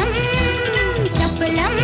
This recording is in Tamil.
சப்பளம் சப்பளம்